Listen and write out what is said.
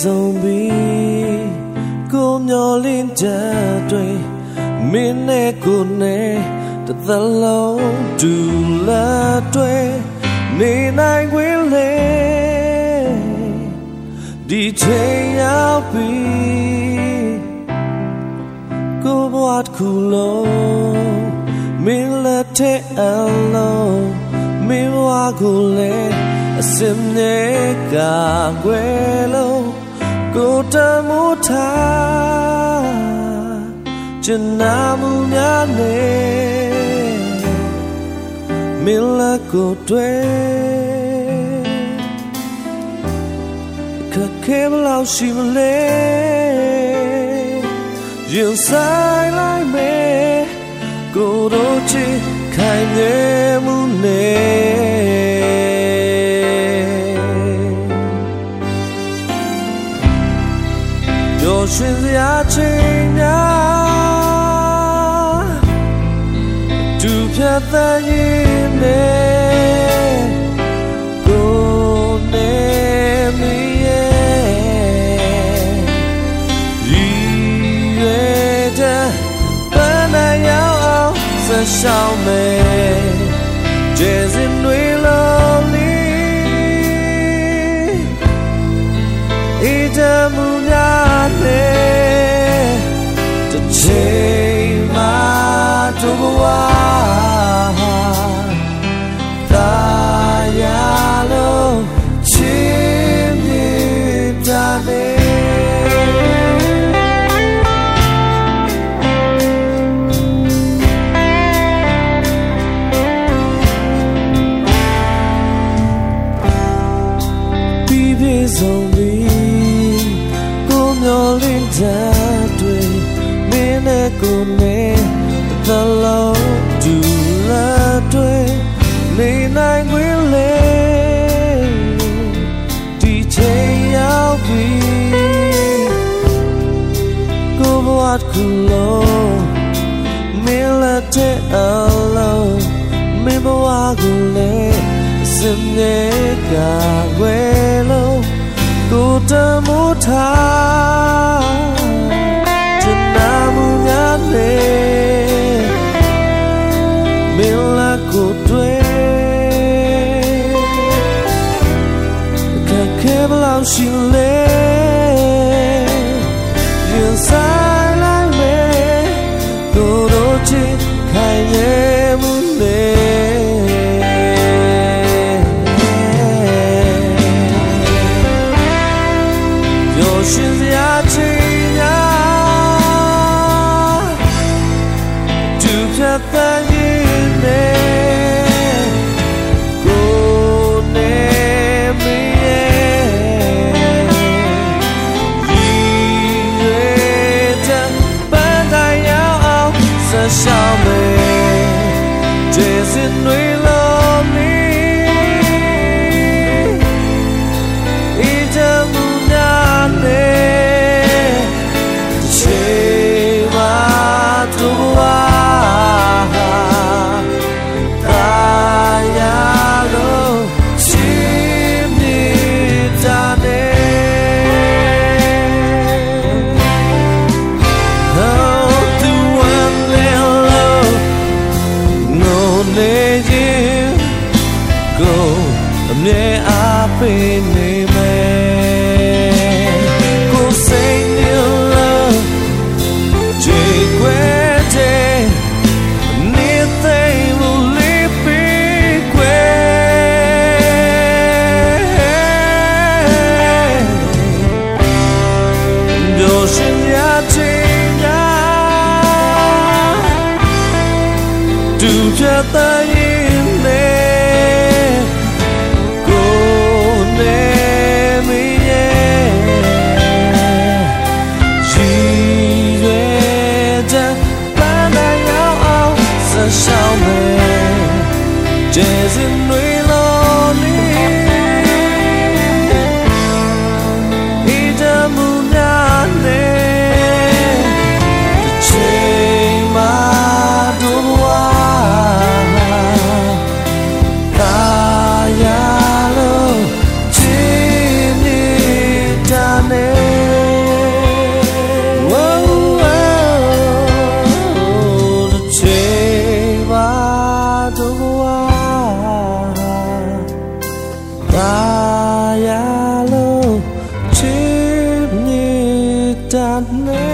ဆုံးပြီးကိုမျောလင်းတဲ့တွေမင်းနဲ့ကိုနဲ့တသလုံးဒူလာတွေနေနိုင်ဝင်လေဒီချိန်ရောက်ပြီကိုဘဝတစ်ခုလုံးမင်းလက်ထဲအလုံးမင်းဘဝကိုလည်းအစင်နဲ့ကကွယ်လို့ ့ ကိုတမှုထားကျနာမှုများနဲ့မင်းလက်ကိုတွေ့ခက်ခဲဘလောက်ရှိမလဲရင်ဆိုင်လိုက်မယ်ကိုတို့ချစ်ခိုင်နေမှုနဲ့ ရွှင်စရာချိန်များသူဖြတ်သန်းရင်နဲ့ကိုနေမီရဲ့ရည်ရွယ်တဲ့ပန်းနိုင်ရောက်အောင်ဆက်ရှောင်းမယ်ကျေစဉ်တွေလုံးလီဤတ suwa ta ya lo chim ni ta be Zombie, come your linda, do me ne come the နေနိုင်ခွင့်လေဒီချိန်ရောက်ပြီကိုဘဝတစ်ခုလုံးမင်းလက်တဲ့အလုံးမင်းဘဝကိုလည်းစနေကဝဲလို့ကိုတမိုးထား level how she lives đường chia tay. not.